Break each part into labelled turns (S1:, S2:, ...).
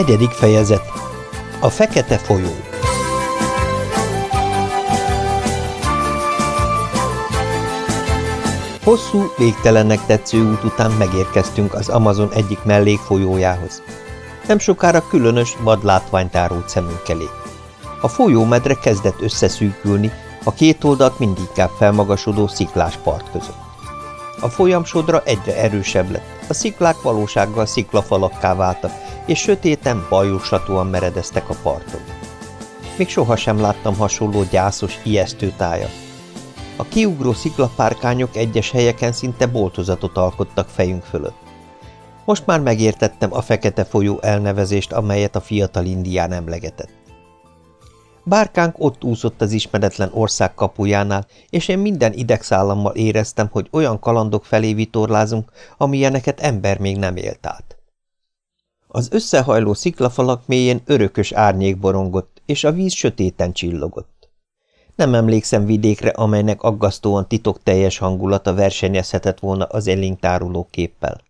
S1: Negyedik fejezet A fekete folyó Hosszú, végtelennek tetsző út után megérkeztünk az Amazon egyik mellékfolyójához. Nem sokára különös, vad látványt árult szemünk elé. A folyómedre kezdett összeszűkülni, a két oldalt mindig felmagasodó sziklás part között. A folyamsodra egyre erősebb lett, a sziklák valósággal sziklafalakká váltak, és sötéten, bajussatóan meredeztek a parton. Még sohasem láttam hasonló gyászos, ijesztő tájat. A kiugró sziklapárkányok egyes helyeken szinte boltozatot alkottak fejünk fölött. Most már megértettem a fekete folyó elnevezést, amelyet a fiatal indián emlegetett. Bárkánk ott úszott az ismeretlen ország kapujánál, és én minden idegszállammal éreztem, hogy olyan kalandok felé vitorlázunk, amilyeneket ember még nem élt át. Az összehajló sziklafalak mélyén örökös árnyék borongott, és a víz sötéten csillogott. Nem emlékszem vidékre, amelynek aggasztóan titokteljes hangulata versenyezhetett volna az elénk képpel.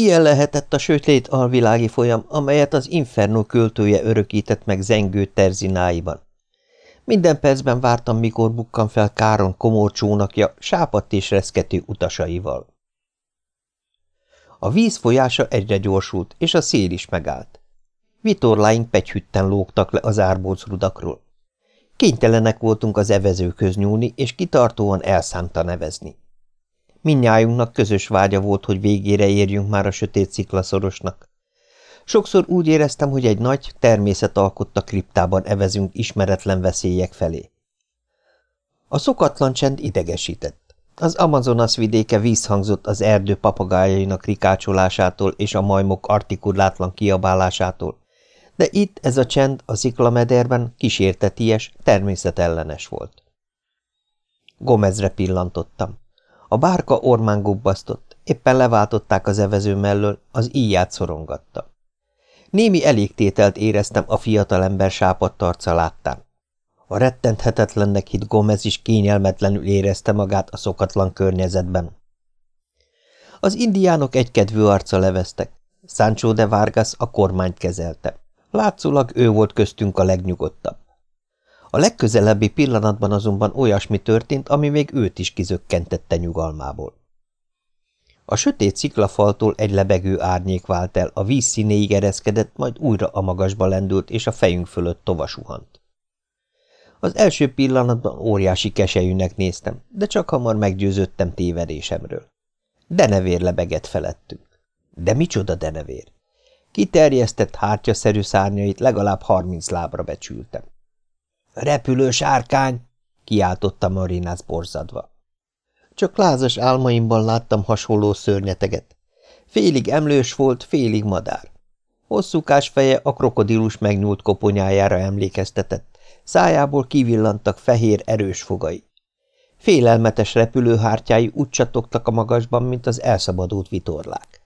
S1: Ilyen lehetett a sötét alvilági folyam, amelyet az Inferno költője örökített meg zengő terzináiban. Minden percben vártam, mikor bukkan fel Káron komor csónakja sápadt és reszkető utasaival. A víz folyása egyre gyorsult, és a szél is megállt. Vitorláink pegyhütten lógtak le az árbóc rudakról. Kénytelenek voltunk az evezőköz nyúlni, és kitartóan elszánta nevezni. Mindnyájunknak közös vágya volt, hogy végére érjünk már a sötét sziklaszorosnak. Sokszor úgy éreztem, hogy egy nagy, természet alkotta kriptában evezünk ismeretlen veszélyek felé. A szokatlan csend idegesített. Az Amazonas vidéke vízhangzott az erdő papagájainak rikácsolásától és a majmok artikulátlan kiabálásától, de itt ez a csend a sziklamederben kísérteties, természetellenes volt. Gomezre pillantottam. A bárka ormán gubbasztott, éppen leváltották az evező mellől, az íját szorongatta. Némi elégtételt éreztem a fiatalember sápadt arca láttán. A rettenthetetlennek hit Gomez is kényelmetlenül érezte magát a szokatlan környezetben. Az indiánok egykedvű arca leveztek. Sancho de Vargas a kormányt kezelte. Látszólag ő volt köztünk a legnyugodtabb. A legközelebbi pillanatban azonban olyasmi történt, ami még őt is kizökkentette nyugalmából. A sötét sziklafaltól egy lebegő árnyék vált el, a víz színéig ereszkedett, majd újra a magasba lendült, és a fejünk fölött tovasuhant. Az első pillanatban óriási keselyűnek néztem, de csak hamar meggyőződtem tévedésemről. Denevér lebegett felettünk. De micsoda denevér! Kiterjesztett hártyaszerű szárnyait legalább harminc lábra becsültem. Repülő sárkány! kiáltotta Marinász borzadva. Csak lázas álmaimban láttam hasonló szörnyeteget. Félig emlős volt, félig madár. Hosszúkás feje a krokodilus megnyúlt koponyájára emlékeztetett, szájából kivillantak fehér, erős fogai. Félelmetes repülőhártyái úgy csatogtak a magasban, mint az elszabadult vitorlák.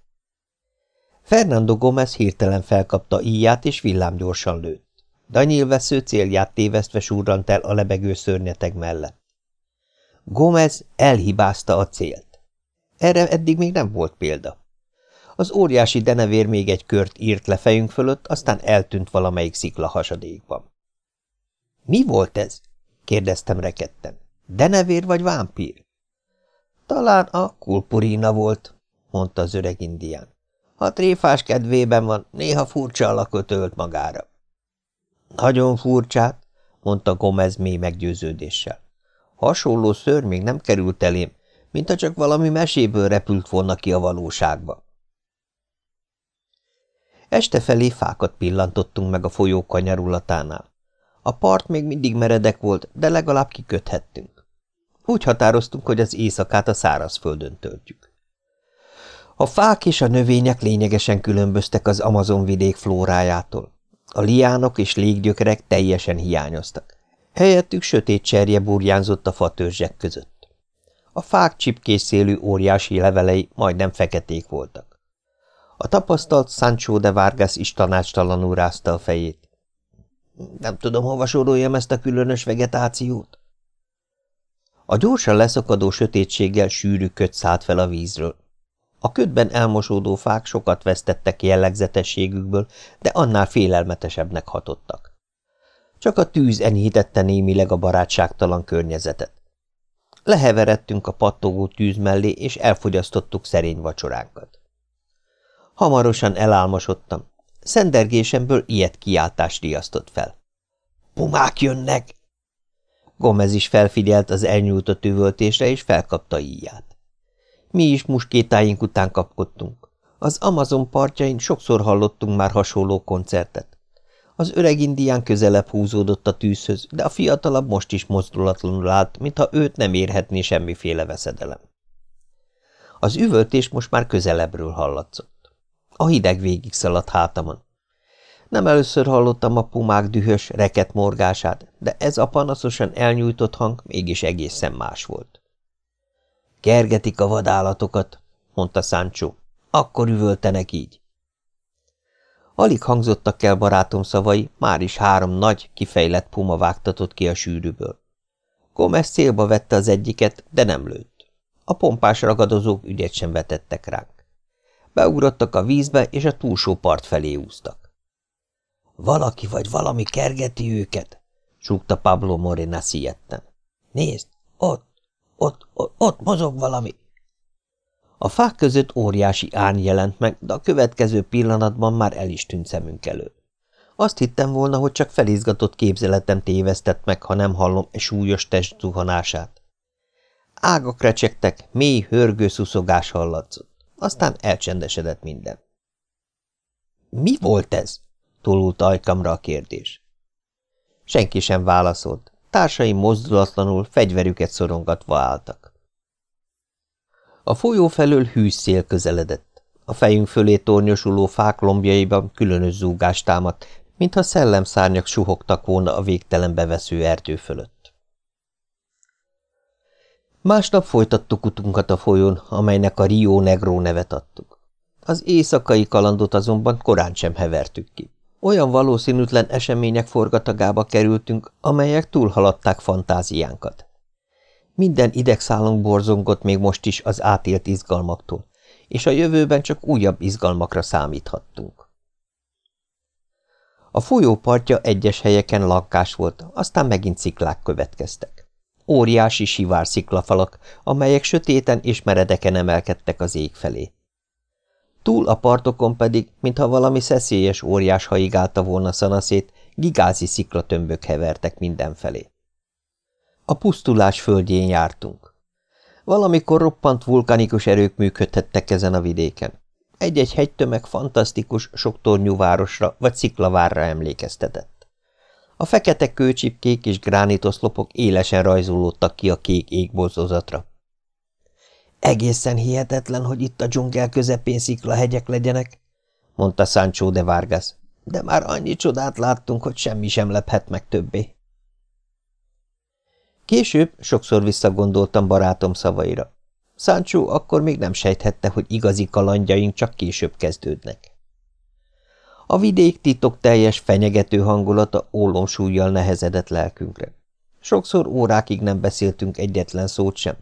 S1: Fernando Gomez hirtelen felkapta íját, és villámgyorsan lőtt. Danyil vesző célját tévesztve surrant el a lebegő szörnyeteg mellett. Gomez elhibázta a célt. Erre eddig még nem volt példa. Az óriási denevér még egy kört írt le fejünk fölött, aztán eltűnt valamelyik szikla hasadékban. – Mi volt ez? – kérdeztem rekedten. – Denevér vagy vámpír? – Talán a kulpurina volt – mondta az öreg indián. – Ha tréfás kedvében van, néha furcsa alakot ölt magára. Nagyon furcsát, mondta Gomez mély meggyőződéssel. Hasonló ször még nem került elém, mintha csak valami meséből repült volna ki a valóságba. Este felé fákat pillantottunk meg a folyó kanyarulatánál. A part még mindig meredek volt, de legalább kiköthettünk. Úgy határoztunk, hogy az éjszakát a szárazföldön töltjük. A fák és a növények lényegesen különböztek az Amazon vidék flórájától. A liánok és léggyökerek teljesen hiányoztak. Helyettük sötét cserje burjánzott a fatörzsek között. A fák csipkés óriási levelei majdnem feketék voltak. A tapasztalt Sancho de Vargas is tanácstalanul rázta a fejét. Nem tudom, hova soroljam ezt a különös vegetációt. A gyorsan leszakadó sötétséggel sűrű köt szállt fel a vízről. A ködben elmosódó fák sokat vesztettek jellegzetességükből, de annál félelmetesebbnek hatottak. Csak a tűz enyhítette némileg a barátságtalan környezetet. Leheveredtünk a pattogó tűz mellé, és elfogyasztottuk szerény vacsoránkat. Hamarosan elálmosodtam. Szendergésemből ilyet kiáltást riasztott fel. – Pumák jönnek! Gomez is felfigyelt az elnyújtott üvöltésre, és felkapta íját. Mi is muskétáink után kapkodtunk. Az Amazon partjain sokszor hallottunk már hasonló koncertet. Az öreg indián közelebb húzódott a tűzhöz, de a fiatalabb most is mozdulatlanul állt, mintha őt nem érhetné semmiféle veszedelem. Az üvöltés most már közelebbről hallatszott. A hideg végig szaladt hátamon. Nem először hallottam a pumák dühös, reket morgását, de ez a panaszosan elnyújtott hang mégis egészen más volt. Kergetik a vadállatokat, mondta Sancho. Akkor üvöltenek így. Alig hangzottak el barátom szavai, már is három nagy, kifejlett puma vágtatott ki a sűrűből. Gomez célba vette az egyiket, de nem lőtt. A pompás ragadozók ügyet sem vetettek ránk. Beugrottak a vízbe, és a túlsó part felé úztak. – Valaki vagy valami kergeti őket! – súgta Pablo Morena szietten. – Nézd, ott, ott, ott, ott mozog valami! A fák között óriási árny jelent meg, de a következő pillanatban már el is tűnt szemünk elő. Azt hittem volna, hogy csak felizgatott képzeletem tévesztett meg, ha nem hallom egy súlyos test zuhanását. Ágak recsegtek, mély, hörgő szuszogás hallatszott. Aztán elcsendesedett minden. – Mi volt ez? – tolult ajkamra a kérdés. Senki sem válaszolt. Társaim mozdulatlanul, fegyverüket szorongatva álltak. A folyó felől hűs szél közeledett. A fejünk fölé tornyosuló fák lombjaiban különös zúgás támadt, mintha szellemszárnyak suhogtak volna a végtelen bevesző erdő fölött. Másnap folytattuk utunkat a folyón, amelynek a Rio Negro nevet adtuk. Az éjszakai kalandot azonban korán sem hevertük ki. Olyan valószínűtlen események forgatagába kerültünk, amelyek túlhaladták fantáziánkat. Minden idegszálunk borzongott még most is az átélt izgalmaktól, és a jövőben csak újabb izgalmakra számíthattunk. A folyó partja egyes helyeken lankás volt, aztán megint sziklák következtek. Óriási sivár sziklafalak, amelyek sötéten és meredeken emelkedtek az ég felé. Túl a partokon pedig, mintha valami szeszélyes óriás haigálta volna szanaszét, gigázi sziklatömbök hevertek mindenfelé. A pusztulás földjén jártunk. Valamikor roppant vulkanikus erők működhettek ezen a vidéken. Egy-egy hegytömeg fantasztikus, soktornyú városra vagy sziklavárra emlékeztetett. A fekete kőcsipkék és gránitoszlopok élesen rajzolódtak ki a kék égbolzozatra. Egészen hihetetlen, hogy itt a dzsungel közepén sziklahegyek legyenek, mondta Sancho de Vargas, de már annyi csodát láttunk, hogy semmi sem lephet meg többé. Később sokszor visszagondoltam barátom szavaira. Sancho akkor még nem sejthette, hogy igazi kalandjaink csak később kezdődnek. A vidék titok teljes fenyegető hangulata ólomsúlyjal nehezedett lelkünkre. Sokszor órákig nem beszéltünk egyetlen szót sem,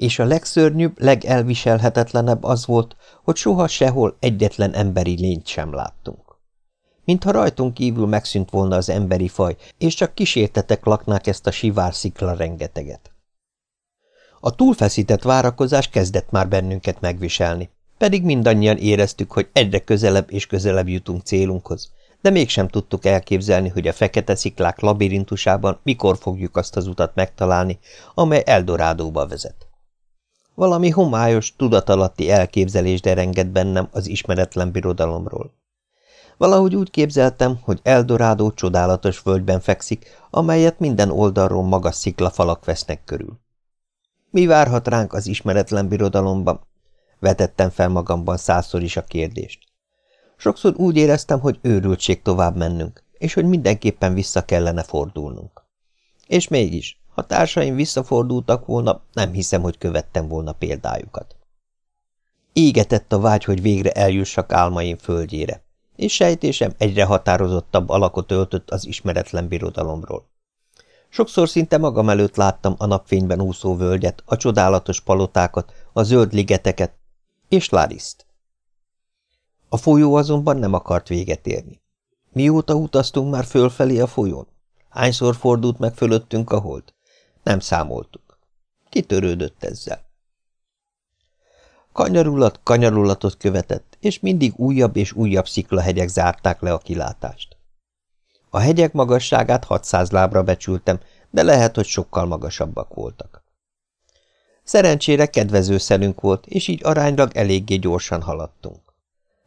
S1: és a legszörnyűbb, legelviselhetetlenebb az volt, hogy soha sehol egyetlen emberi lényt sem láttunk mintha rajtunk kívül megszűnt volna az emberi faj, és csak kísértetek laknák ezt a sivár szikla rengeteget. A túlfeszített várakozás kezdett már bennünket megviselni, pedig mindannyian éreztük, hogy egyre közelebb és közelebb jutunk célunkhoz, de mégsem tudtuk elképzelni, hogy a fekete sziklák labirintusában mikor fogjuk azt az utat megtalálni, amely Eldorádóba vezet. Valami homályos, tudatalatti elképzelés derengett bennem az ismeretlen birodalomról. Valahogy úgy képzeltem, hogy Eldorádó csodálatos völgyben fekszik, amelyet minden oldalról magas sziklafalak vesznek körül. Mi várhat ránk az ismeretlen birodalomban? Vetettem fel magamban százszor is a kérdést. Sokszor úgy éreztem, hogy őrültség tovább mennünk, és hogy mindenképpen vissza kellene fordulnunk. És mégis, ha társaim visszafordultak volna, nem hiszem, hogy követtem volna példájukat. Égetett a vágy, hogy végre eljussak álmaim földjére és sejtésem egyre határozottabb alakot öltött az ismeretlen birodalomról. Sokszor szinte magam előtt láttam a napfényben úszó völgyet, a csodálatos palotákat, a zöld ligeteket, és Lariszt. A folyó azonban nem akart véget érni. Mióta utaztunk már fölfelé a folyón? Hányszor fordult meg fölöttünk a hold? Nem számoltuk. Kitörődött ezzel. Kanyarulat kanyarulatot követett, és mindig újabb és újabb sziklahegyek zárták le a kilátást. A hegyek magasságát 600 lábra becsültem, de lehet, hogy sokkal magasabbak voltak. Szerencsére kedvező szelünk volt, és így aránylag eléggé gyorsan haladtunk.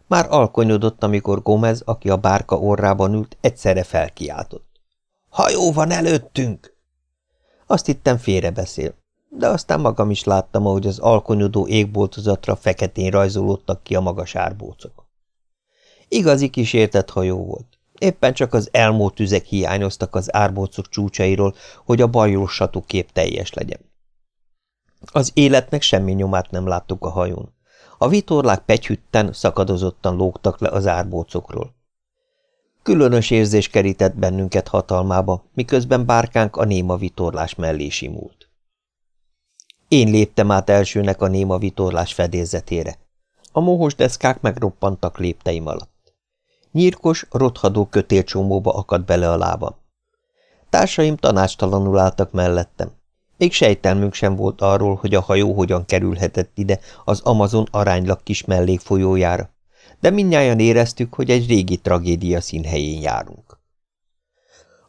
S1: Már alkonyodott, amikor Gomez, aki a bárka orrában ült, egyszerre felkiáltott. – Hajó van előttünk! Azt hittem félrebeszél, de aztán magam is láttam, ahogy az alkonyodó égboltozatra feketén rajzolódtak ki a magas árbócok. Igazi kísértett hajó volt. Éppen csak az elmúlt tüzek hiányoztak az árbócok csúcsairól, hogy a bajósatú kép teljes legyen. Az életnek semmi nyomát nem láttuk a hajón. A vitorlák pegyhütten, szakadozottan lógtak le az árbócokról. Különös érzés kerített bennünket hatalmába, miközben bárkánk a néma vitorlás mellé simult. Én léptem át elsőnek a néma vitorlás fedélzetére. A mohos deszkák megroppantak lépteim alatt. Nyírkos, rothadó kötélcsomóba akadt bele a lábam. Társaim tanácstalanul álltak mellettem. Még sejtelmünk sem volt arról, hogy a hajó hogyan kerülhetett ide az Amazon aránylag kis mellékfolyójára, de mindnyájan éreztük, hogy egy régi tragédia színhelyén járunk.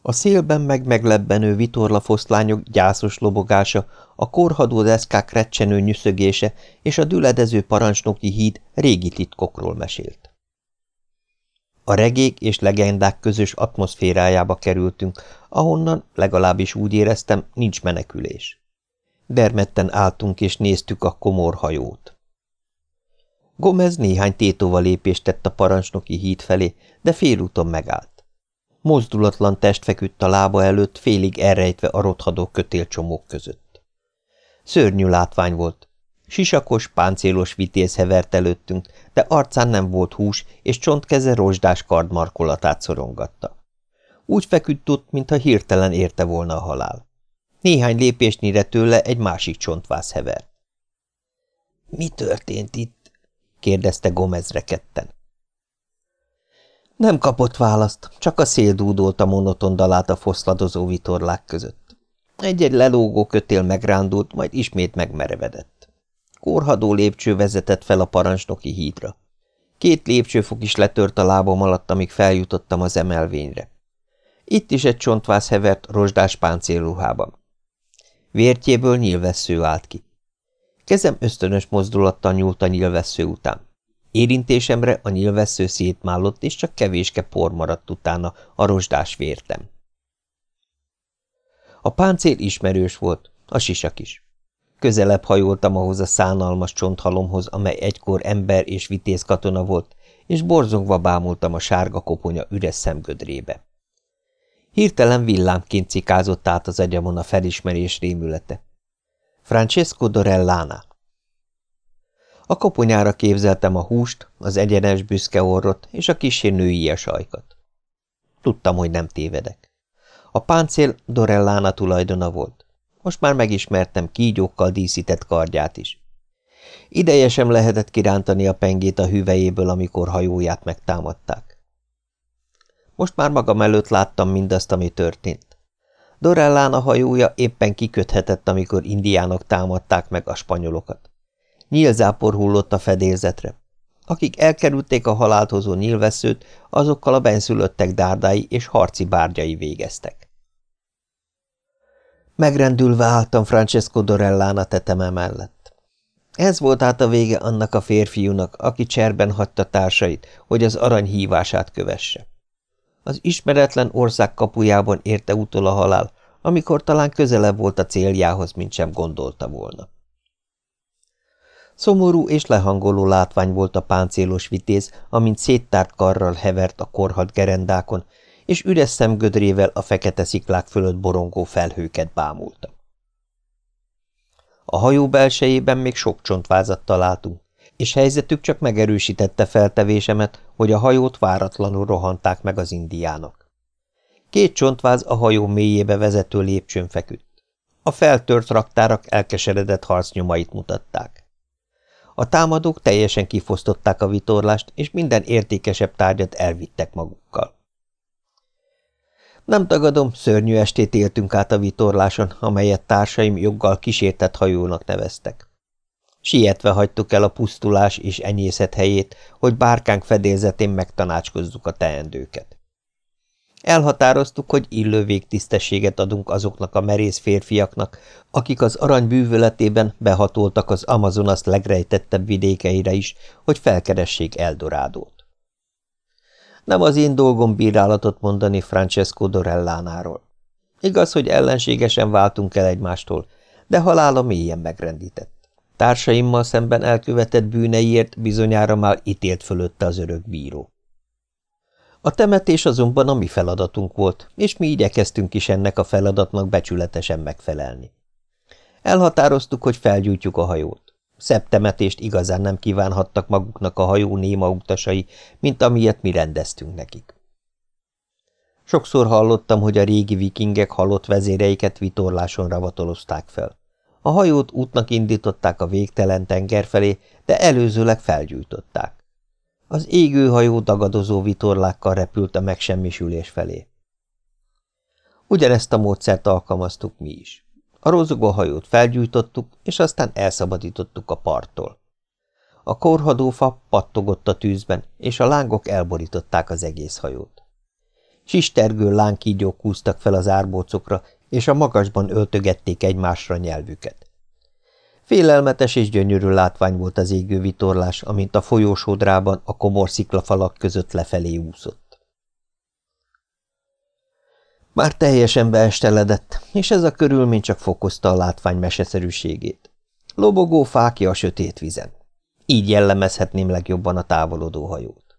S1: A szélben meg meglebbenő vitorlafoszlányok gyászos lobogása, a korhadó deszkák recsenő nyüszögése és a düledező parancsnoki híd régi titkokról mesélt. A regék és legendák közös atmoszférájába kerültünk, ahonnan, legalábbis úgy éreztem, nincs menekülés. Dermetten álltunk és néztük a komor hajót. Gomez néhány tétova lépést tett a parancsnoki híd felé, de félúton megállt. Mozdulatlan test feküdt a lába előtt, félig elrejtve a rothadó kötélcsomók között. Szörnyű látvány volt, Sisakos, páncélos vitéz hevert előttünk, de arcán nem volt hús, és csontkeze rozsdás kardmarkolatát szorongatta. Úgy feküdt ott, mintha hirtelen érte volna a halál. Néhány lépésnyire tőle egy másik csontvász hevert. – Mi történt itt? – kérdezte Gomez reketten. Nem kapott választ, csak a szél dúdolta monoton dalát a foszladozó vitorlák között. Egy-egy lelógó kötél megrándult, majd ismét megmerevedett. Korhadó lépcső vezetett fel a parancsnoki hídra. Két lépcsőfok is letört a lábam alatt, amíg feljutottam az emelvényre. Itt is egy csontvász hevert rozsdás páncélruhában. Vértjéből nyílvessző állt ki. Kezem ösztönös mozdulattal nyúlt a nyílvessző után. Érintésemre a nyílvessző szétmállott, és csak kevéske por maradt utána a rozsdás vértem. A páncél ismerős volt, a sisak is. Közelebb hajoltam ahhoz a szánalmas csonthalomhoz, amely egykor ember és vitéz katona volt, és borzongva bámultam a sárga koponya üres szemgödrébe. Hirtelen villámként cikázott át az agyamon a felismerés rémülete. Francesco Dorellana A koponyára képzeltem a húst, az egyenes büszke orrot és a kisé női sajkat. Tudtam, hogy nem tévedek. A páncél Dorellana tulajdona volt. Most már megismertem kígyókkal díszített kardját is. Ideje sem lehetett kirántani a pengét a hüvejéből, amikor hajóját megtámadták. Most már magam előtt láttam mindazt, ami történt. Dorellán a hajója éppen kiköthetett, amikor indiánok támadták meg a spanyolokat. Nyílzápor hullott a fedélzetre. Akik elkerülték a halált hozó nyílveszőt, azokkal a benszülöttek dárdái és harci bárgyai végeztek. Megrendülve álltam Francesco Dorellán a teteme mellett. Ez volt át a vége annak a férfiúnak, aki cserben hagyta társait, hogy az arany hívását kövesse. Az ismeretlen ország kapujában érte utol a halál, amikor talán közelebb volt a céljához, mint sem gondolta volna. Szomorú és lehangoló látvány volt a páncélos vitéz, amint széttárt karral hevert a korhat gerendákon, és üres szemgödrével a fekete sziklák fölött borongó felhőket bámulta. A hajó belsejében még sok csontvázat találtunk, és helyzetük csak megerősítette feltevésemet, hogy a hajót váratlanul rohanták meg az indiánok. Két csontváz a hajó mélyébe vezető lépcsőn feküdt. A feltört raktárak elkeseredett harcnyomait mutatták. A támadók teljesen kifosztották a vitorlást, és minden értékesebb tárgyat elvittek magukkal. Nem tagadom, szörnyű estét éltünk át a vitorláson, amelyet társaim joggal kísértett hajónak neveztek. Sietve hagytuk el a pusztulás és enyészet helyét, hogy bárkánk fedélzetén megtanácskozzuk a teendőket. Elhatároztuk, hogy illő végtisztességet adunk azoknak a merész férfiaknak, akik az arany bűvöletében behatoltak az Amazonas legrejtettebb vidékeire is, hogy felkeressék Eldorádót. Nem az én dolgom bírálatot mondani Francesco Dorellánáról. Igaz, hogy ellenségesen váltunk el egymástól, de halála mélyen megrendített. Társaimmal szemben elkövetett bűneiért bizonyára már ítélt fölötte az örök bíró. A temetés azonban a mi feladatunk volt, és mi igyekeztünk is ennek a feladatnak becsületesen megfelelni. Elhatároztuk, hogy felgyújtjuk a hajót. Szebb temetést igazán nem kívánhattak maguknak a hajó néma utasai, mint amilyet mi rendeztünk nekik. Sokszor hallottam, hogy a régi vikingek halott vezéreiket vitorláson ravatolozták fel. A hajót útnak indították a végtelen tenger felé, de előzőleg felgyújtották. Az égő hajó dagadozó vitorlákkal repült a megsemmisülés felé. Ugyanezt a módszert alkalmaztuk mi is. A rozogó hajót felgyújtottuk, és aztán elszabadítottuk a parttól. A korhadófa pattogott a tűzben, és a lángok elborították az egész hajót. Sistergő lángkígyók húztak fel az árbócokra, és a magasban öltögették egymásra nyelvüket. Félelmetes és gyönyörű látvány volt az égő vitorlás, amint a folyósodrában a komor sziklafalak között lefelé úszott. Már teljesen beesteledett, és ez a körülmény csak fokozta a látvány meseszerűségét. Lobogó fákja a sötét vizen. Így jellemezhetném legjobban a távolodó hajót.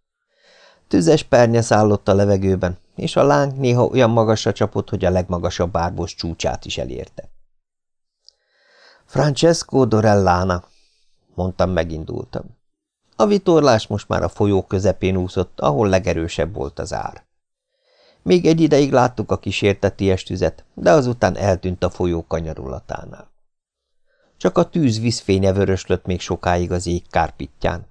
S1: Tüzes pernye szállott a levegőben, és a láng néha olyan magasra csapott, hogy a legmagasabb árbos csúcsát is elérte. Francesco Dorellana, mondtam, megindultam. A vitorlás most már a folyó közepén úszott, ahol legerősebb volt az ár. Még egy ideig láttuk a kísérteties tüzet, de azután eltűnt a folyó kanyarulatánál. Csak a tűz vízfénye vöröslött még sokáig az ég kárpitján,